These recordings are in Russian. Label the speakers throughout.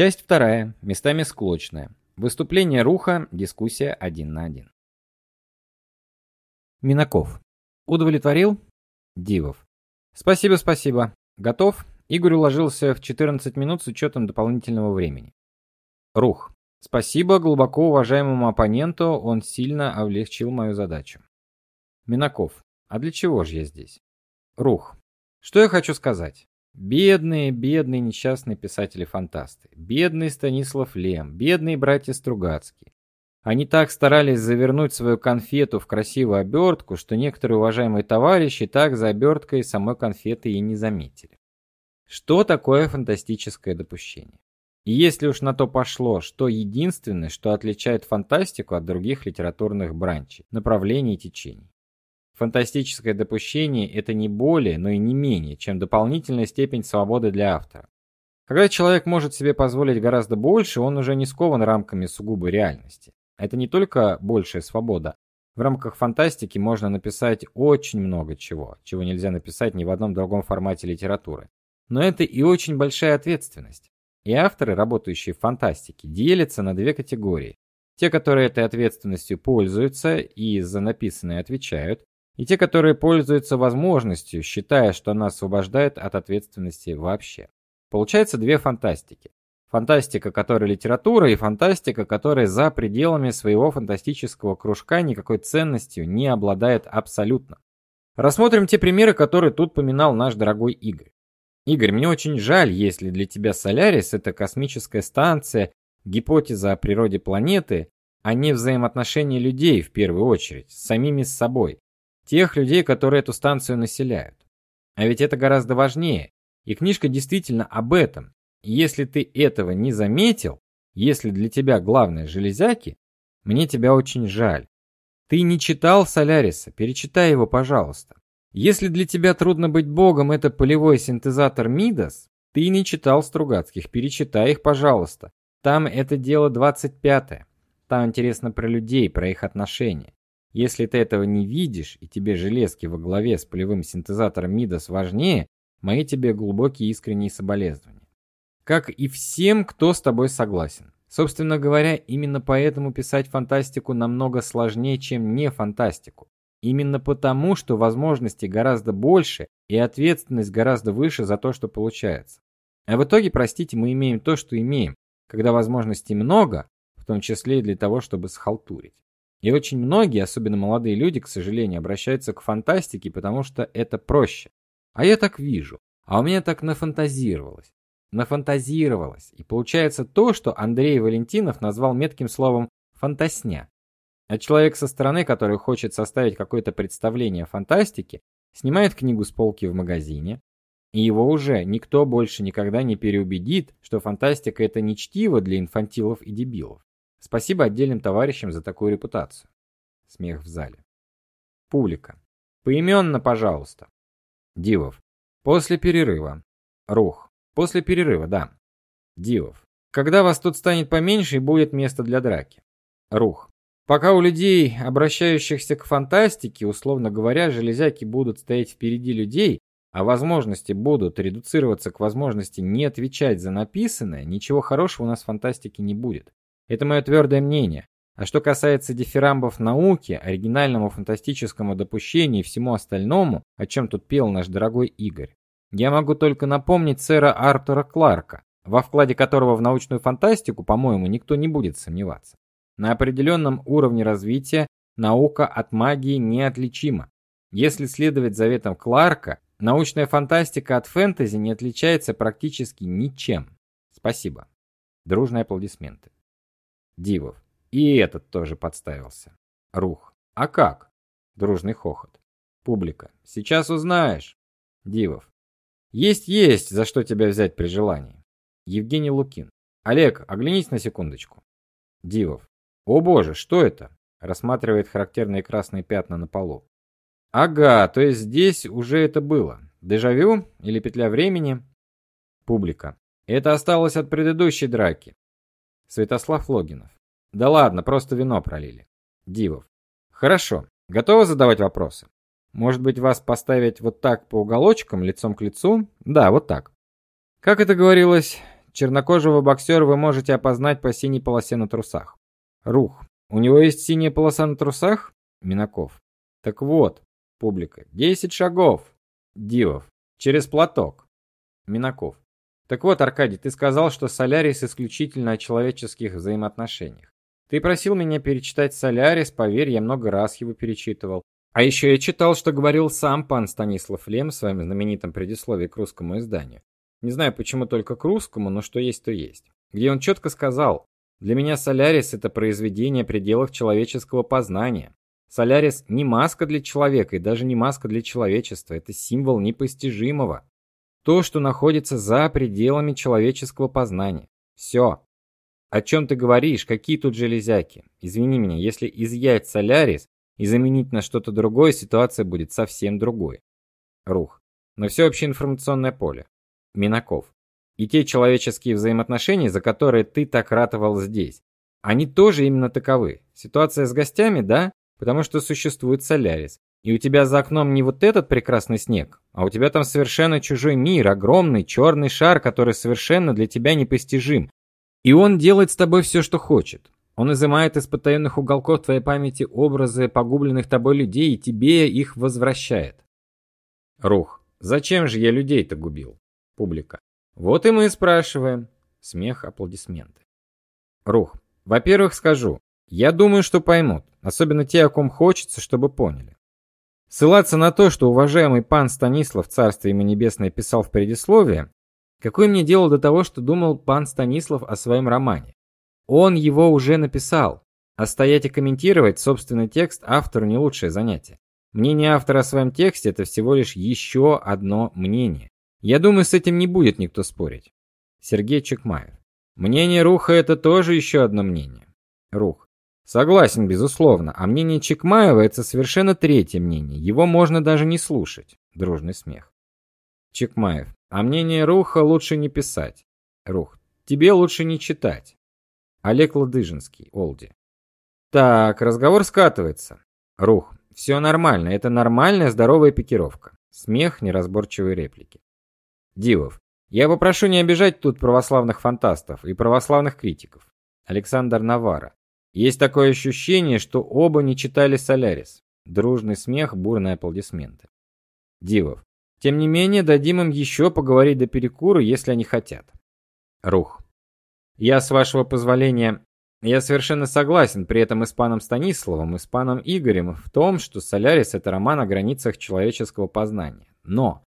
Speaker 1: Часть вторая, местами склочная. Выступление Руха, дискуссия один на один. Минаков. Удовлетворил? Дивов. Спасибо, спасибо. Готов? Игорь уложился в 14 минут с учетом дополнительного времени. Рух. Спасибо глубоко уважаемому оппоненту, он сильно облегчил мою задачу. Минаков. А для чего же я здесь? Рух. Что я хочу сказать? Бедные, бедные несчастные писатели-фантасты. Бедный Станислав Лем, бедные братья Стругацкие. Они так старались завернуть свою конфету в красивую обертку, что некоторые уважаемые товарищи так за оберткой самой конфеты и не заметили. Что такое фантастическое допущение? И если уж на то пошло, что единственное, что отличает фантастику от других литературных бранчей, направлений и течений. Фантастическое допущение это не более, но и не менее, чем дополнительная степень свободы для автора. Когда человек может себе позволить гораздо больше, он уже не скован рамками сугубой реальности. Это не только большая свобода. В рамках фантастики можно написать очень много чего, чего нельзя написать ни в одном другом формате литературы. Но это и очень большая ответственность. И авторы, работающие в фантастике, делятся на две категории. Те, которые этой ответственностью пользуются и за написанное отвечают, и те, которые пользуются возможностью, считая, что она освобождает от ответственности вообще. Получается две фантастики. Фантастика, которая литература, и фантастика, которая за пределами своего фантастического кружка никакой ценностью не обладает абсолютно. Рассмотрим те примеры, которые тут поминал наш дорогой Игорь. Игорь, мне очень жаль, если для тебя Солярис это космическая станция, гипотеза о природе планеты, а не взаимоотношения людей в первую очередь с самими собой, тех людей, которые эту станцию населяют. А ведь это гораздо важнее. И книжка действительно об этом. И если ты этого не заметил, если для тебя главное железяки, мне тебя очень жаль. Ты не читал Соляриса, перечитай его, пожалуйста. Если для тебя трудно быть богом это полевой синтезатор Мидас, ты не читал Стругацких, перечитай их, пожалуйста. Там это дело 25-е. Там интересно про людей, про их отношения. Если ты этого не видишь и тебе железки во главе с полевым синтезатором Мидас важнее, мои тебе глубокие искренние соболезнования. Как и всем, кто с тобой согласен. Собственно говоря, именно поэтому писать фантастику намного сложнее, чем не фантастику. Именно потому, что возможностей гораздо больше и ответственность гораздо выше за то, что получается. А в итоге, простите, мы имеем то, что имеем, когда возможностей много, в том числе и для того, чтобы схалтурить. И очень многие, особенно молодые люди, к сожалению, обращаются к фантастике, потому что это проще. А я так вижу. А у меня так нафантазировалось. Нафантазировалось. И получается то, что Андрей Валентинов назвал метким словом фантасня. А человек со стороны, который хочет составить какое-то представление о фантастике, снимает книгу с полки в магазине, и его уже никто больше никогда не переубедит, что фантастика это не чтиво для инфантилов и дебилов. Спасибо отдельным товарищам за такую репутацию. Смех в зале. Публика. Поименно, пожалуйста. Дивов. После перерыва. Рух. После перерыва, да. Дивов. Когда вас тут станет поменьше и будет место для драки. Рух. Пока у людей, обращающихся к фантастике, условно говоря, железяки будут стоять впереди людей, а возможности будут редуцироваться к возможности не отвечать за написанное, ничего хорошего у нас в фантастике не будет. Это мое твердое мнение. А что касается дифирамбов науки, оригинальному фантастическому допущению и всему остальному, о чем тут пел наш дорогой Игорь, я могу только напомнить сэра Артура Кларка, во вкладе которого в научную фантастику, по-моему, никто не будет сомневаться. На определенном уровне развития наука от магии неотличима. Если следовать заветам Кларка, научная фантастика от фэнтези не отличается практически ничем. Спасибо. Дружные аплодисменты. Дивов. И этот тоже подставился. Рух. А как? Дружный хохот. Публика. Сейчас узнаешь. Дивов. Есть есть, за что тебя взять при желании. Евгений Лукин. Олег, оглянись на секундочку. Дивов. О боже, что это? Рассматривает характерные красные пятна на полу. Ага, то есть здесь уже это было. Дежавю или петля времени? Публика. Это осталось от предыдущей драки. Святослав Логинов. Да ладно, просто вино пролили. Дивов. Хорошо. Готовы задавать вопросы? Может быть, вас поставить вот так по уголочкам, лицом к лицу? Да, вот так. Как это говорилось, чернокожего боксера вы можете опознать по синей полосе на трусах. Рух. У него есть синяя полоса на трусах? Минаков. Так вот, публика. 10 шагов. Дивов. Через платок. Минаков. Так вот, Аркадий, ты сказал, что Солярис исключительно о человеческих взаимоотношениях. Ты просил меня перечитать Солярис, поверь, я много раз его перечитывал. А еще я читал, что говорил сам пан Станислав Лем в своем знаменитом предисловии к русскому изданию. Не знаю, почему только к русскому, но что есть, то есть. Где он четко сказал: "Для меня Солярис это произведение пределов человеческого познания. Солярис не маска для человека и даже не маска для человечества, это символ непостижимого, то, что находится за пределами человеческого познания. Все. О чем ты говоришь? Какие тут железяки? Извини меня, если изъять Солярис и заменить на что-то другое, ситуация будет совсем другой. Рух. На всеобщее информационное поле. Минаков. И те человеческие взаимоотношения, за которые ты так ратовал здесь, они тоже именно таковы. Ситуация с гостями, да? Потому что существует Солярис. И у тебя за окном не вот этот прекрасный снег, а у тебя там совершенно чужой мир, огромный черный шар, который совершенно для тебя непостижим. И он делает с тобой все, что хочет. Он изымает из потаенных уголков твоей памяти образы погубленных тобой людей и тебе их возвращает. Рух. Зачем же я людей-то губил? Публика. Вот и мы спрашиваем. Смех, аплодисменты. Рух. Во-первых, скажу. Я думаю, что поймут, особенно те, о ком хочется, чтобы поняли. Ссылаться на то, что уважаемый пан Станислав, царствие ему небесное, писал в предисловии, какое мне дело до того, что думал пан Станислав о своем романе? Он его уже написал, а стоять и комментировать собственный текст автору не лучшее занятие. Мнение автора о своем тексте это всего лишь еще одно мнение. Я думаю, с этим не будет никто спорить. Сергей Чекмаев. Мнение Руха это тоже еще одно мнение. Рух. Согласен, безусловно, а мнение Чекмаева это совершенно третье мнение. Его можно даже не слушать. Дружный смех. Чекмаев. А мнение Руха лучше не писать. Рух. Тебе лучше не читать. Олег Ладыжинский, Олди. Так, разговор скатывается. Рух. Все нормально, это нормальная здоровая пикировка. Смех, неразборчивые реплики. Дивов. Я попрошу не обижать тут православных фантастов и православных критиков. Александр Навара. Есть такое ощущение, что оба не читали Солярис. Дружный смех, бурные аплодисменты. Дивов. Тем не менее, дадим им еще поговорить до перекура, если они хотят. Рух. Я, с вашего позволения, я совершенно согласен при этом и с паном Станиславом, и с паном Игорем в том, что Солярис это роман о границах человеческого познания. Но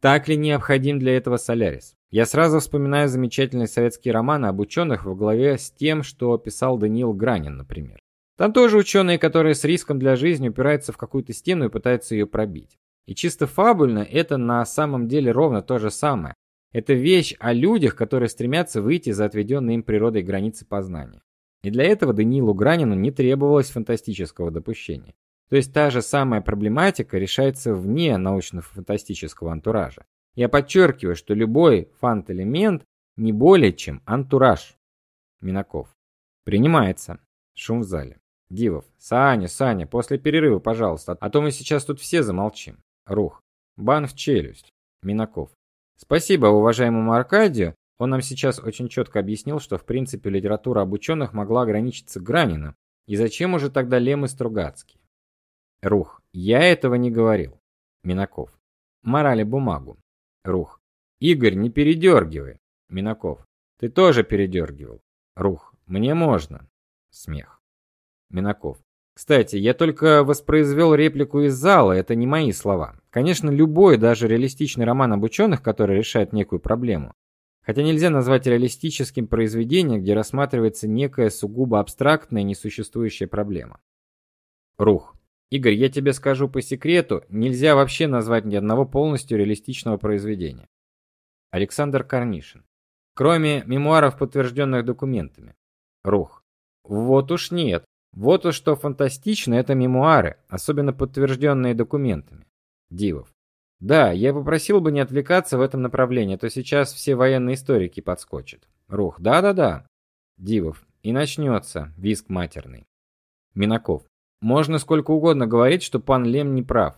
Speaker 1: так ли необходим для этого Солярис? Я сразу вспоминаю замечательные советские романы об ученых во главе с тем, что писал Даниил Гранин, например. Там тоже ученые, которые с риском для жизни упираются в какую-то стену и пытаются ее пробить. И чисто фабульно это на самом деле ровно то же самое. Это вещь о людях, которые стремятся выйти за отведенные им природой границы познания. И для этого Даниилу Гранину не требовалось фантастического допущения. То есть та же самая проблематика решается вне научно-фантастического антуража. Я подчеркиваю, что любой фант-элемент не более чем антураж. Минаков. Принимается. Шум в зале. Дивов. Саня, Саня, после перерыва, пожалуйста, а то мы сейчас тут все замолчим. Рух. Бан в челюсть. Минаков. Спасибо уважаемому Аркадию. Он нам сейчас очень четко объяснил, что в принципе литература об ученых могла ограничиться Граниным. И зачем уже тогда Лем и Стругацкий? Рух. Я этого не говорил. Минаков. Морали бумагу. Рух. Игорь, не передергивай. Минаков. Ты тоже передергивал. Рух. Мне можно. Смех. Минаков. Кстати, я только воспроизвел реплику из зала, это не мои слова. Конечно, любой, даже реалистичный роман об ученых, который решает некую проблему, хотя нельзя назвать реалистическим произведение, где рассматривается некая сугубо абстрактная несуществующая проблема. Рух. Игорь, я тебе скажу по секрету, нельзя вообще назвать ни одного полностью реалистичного произведения. Александр Корнишин. Кроме мемуаров, подтвержденных документами. Рух. Вот уж нет. Вот уж что фантастично это мемуары, особенно подтвержденные документами. Дивов. Да, я попросил бы не отвлекаться в этом направлении, а то сейчас все военные историки подскочат. Рух. Да-да-да. Дивов. И начнется виск матерный. Минаков. Можно сколько угодно говорить, что пан Лем не прав.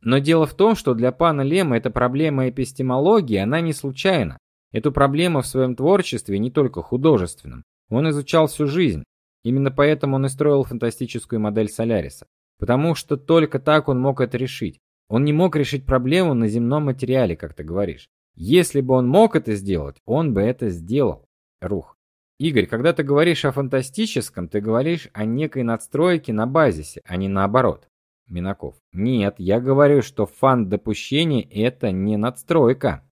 Speaker 1: Но дело в том, что для пана Лема эта проблема эпистемологии, она не случайна. Эту проблему в своем творчестве, не только художественном, он изучал всю жизнь. Именно поэтому он и строил фантастическую модель Соляриса. Потому что только так он мог это решить. Он не мог решить проблему на земном материале, как ты говоришь. Если бы он мог это сделать, он бы это сделал. Рух. Игорь, когда ты говоришь о фантастическом, ты говоришь о некой надстройке на базисе, а не наоборот. Минаков. Нет, я говорю, что фан-допущение это не надстройка.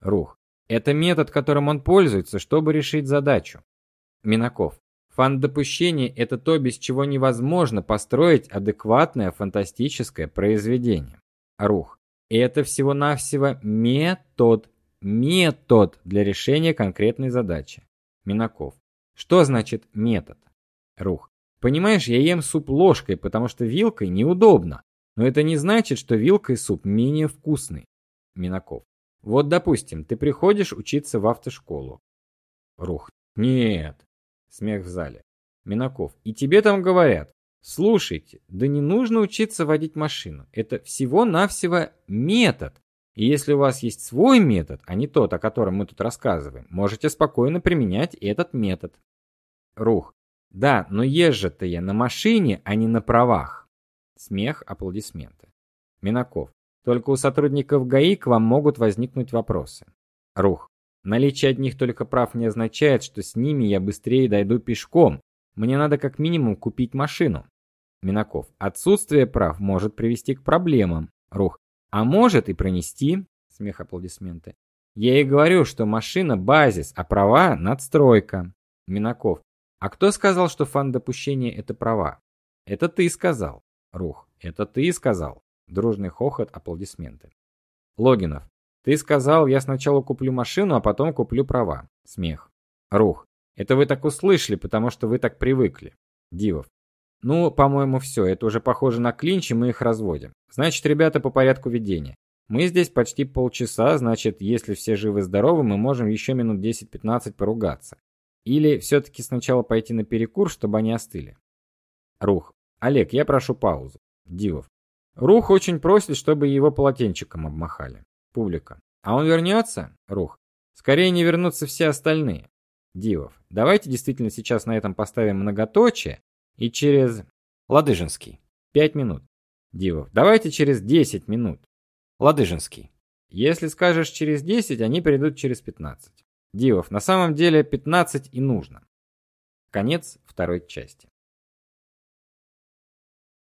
Speaker 1: Рух. Это метод, которым он пользуется, чтобы решить задачу. Минаков. Фан-допущение это то, без чего невозможно построить адекватное фантастическое произведение. Рух. Это всего-навсего метод, метод для решения конкретной задачи. Минаков. Что значит метод? Рух. Понимаешь, я ем суп ложкой, потому что вилкой неудобно. Но это не значит, что вилкой суп менее вкусный. Минаков. Вот, допустим, ты приходишь учиться в автошколу. Рух. Нет. Смех в зале. Минаков. И тебе там говорят: "Слушайте, да не нужно учиться водить машину. Это всего-навсего метод. И если у вас есть свой метод, а не тот, о котором мы тут рассказываем, можете спокойно применять этот метод". Рух. Да, но езжу-то я на машине, а не на правах. Смех, аплодисменты. Минаков. Только у сотрудников ГАИ к вам могут возникнуть вопросы. Рух. Наличие одних только прав не означает, что с ними я быстрее дойду пешком. Мне надо как минимум купить машину. Минаков. Отсутствие прав может привести к проблемам. Рух. А может и пронести. Смех, аплодисменты. Я и говорю, что машина базис, а права надстройка. Минаков. А кто сказал, что фан допущения это права? Это ты сказал. Рух. Это ты сказал. Дружный хохот, аплодисменты. Логинов. Ты сказал, я сначала куплю машину, а потом куплю права. Смех. Рух. Это вы так услышали, потому что вы так привыкли. Дивов. Ну, по-моему, все. Это уже похоже на клинч, и мы их разводим. Значит, ребята, по порядку ведения. Мы здесь почти полчаса, значит, если все живы-здоровы, мы можем еще минут 10-15 поругаться. Или все-таки сначала пойти на перекур, чтобы они остыли? Рух. Олег, я прошу паузу. Дивов. Рух очень просит, чтобы его полотенчиком обмахали. Публика. А он вернется? Рух. Скорее не вернутся все остальные. Дивов. Давайте действительно сейчас на этом поставим многоточие и через Ладыжинский. Пять минут. Дивов. Давайте через десять минут. Ладыжинский. Если скажешь через десять, они придут через пятнадцать. Дивов, на самом деле 15 и нужно. Конец второй части.